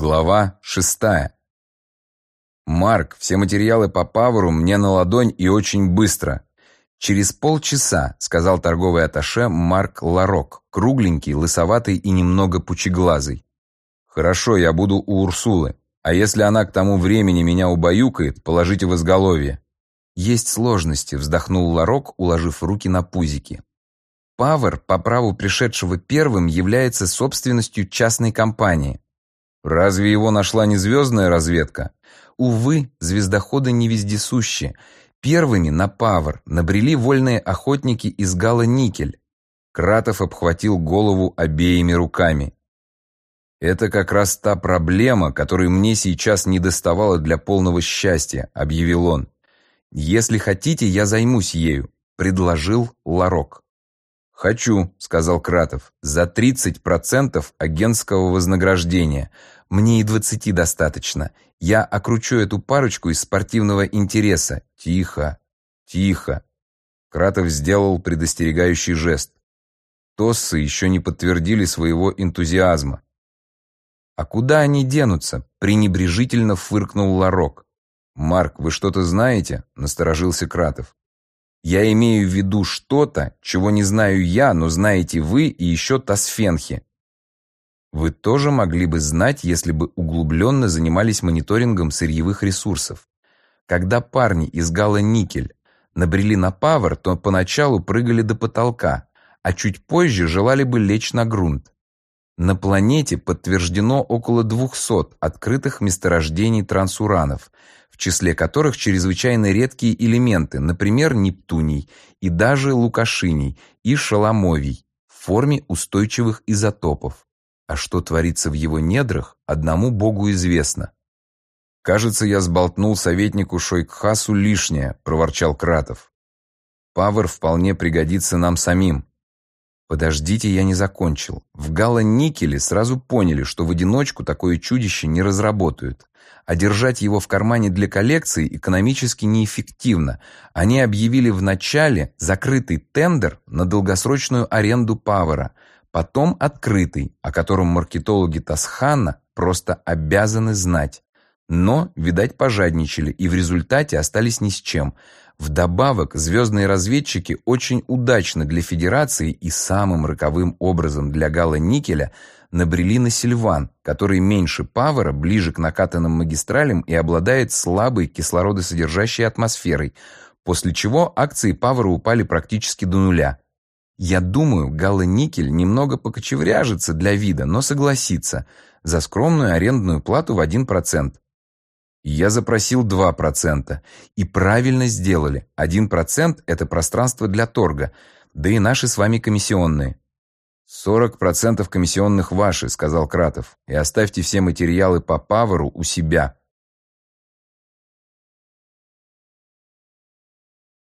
Глава шестая. «Марк, все материалы по паверу мне на ладонь и очень быстро. Через полчаса», — сказал торговый атташе Марк Ларок, кругленький, лысоватый и немного пучеглазый. «Хорошо, я буду у Урсулы. А если она к тому времени меня убаюкает, положите в изголовье». «Есть сложности», — вздохнул Ларок, уложив руки на пузики. Павер, по праву пришедшего первым, является собственностью частной компании. Разве его нашла не звездная разведка? Увы, звездоходы не вездесущи. Первыми на Павр набрели вольные охотники из Гала Никель. Кратов обхватил голову обеими руками. «Это как раз та проблема, которой мне сейчас не доставало для полного счастья», — объявил он. «Если хотите, я займусь ею», — предложил Ларок. «Хочу», — сказал Кратов, — «за 30% агентского вознаграждения. Мне и 20 достаточно. Я окручу эту парочку из спортивного интереса. Тихо, тихо». Кратов сделал предостерегающий жест. Тоссы еще не подтвердили своего энтузиазма. «А куда они денутся?» — пренебрежительно фыркнул Ларок. «Марк, вы что-то знаете?» — насторожился Кратов. Я имею в виду что-то, чего не знаю я, но знаете вы и еще Тасфенхи. Вы тоже могли бы знать, если бы углубленно занимались мониторингом сырьевых ресурсов. Когда парни из Гала Никель набрели на павер, то поначалу прыгали до потолка, а чуть позже желали бы лечь на грунт. На планете подтверждено около 200 открытых месторождений трансуранов, в числе которых чрезвычайно редкие элементы, например, нептуний и даже лукашиний и шаламовий в форме устойчивых изотопов. А что творится в его недрах, одному Богу известно. «Кажется, я сболтнул советнику Шойкхасу лишнее», – проворчал Кратов. «Павер вполне пригодится нам самим. Подождите, я не закончил. В Гала-Никеле сразу поняли, что в одиночку такое чудище не разработают. А держать его в кармане для коллекции экономически неэффективно. Они объявили в начале закрытый тендер на долгосрочную аренду Павера, потом открытый, о котором маркетологи Тасхана просто обязаны знать. Но, видать, пожадничали и в результате остались ни с чем – Вдобавок, звездные разведчики очень удачно для Федерации и самым роковым образом для Гала Никеля набрели на Сильван, который меньше Павара, ближе к накатанным магистралям и обладает слабой кислородосодержащей атмосферой, после чего акции Павара упали практически до нуля. Я думаю, Гала Никель немного покочевряжется для вида, но согласится за скромную арендную плату в 1%. Я запросил 2%. И правильно сделали. 1% – это пространство для торга, да и наши с вами комиссионные. «Сорок процентов комиссионных ваши», – сказал Кратов, – «и оставьте все материалы по Паверу у себя».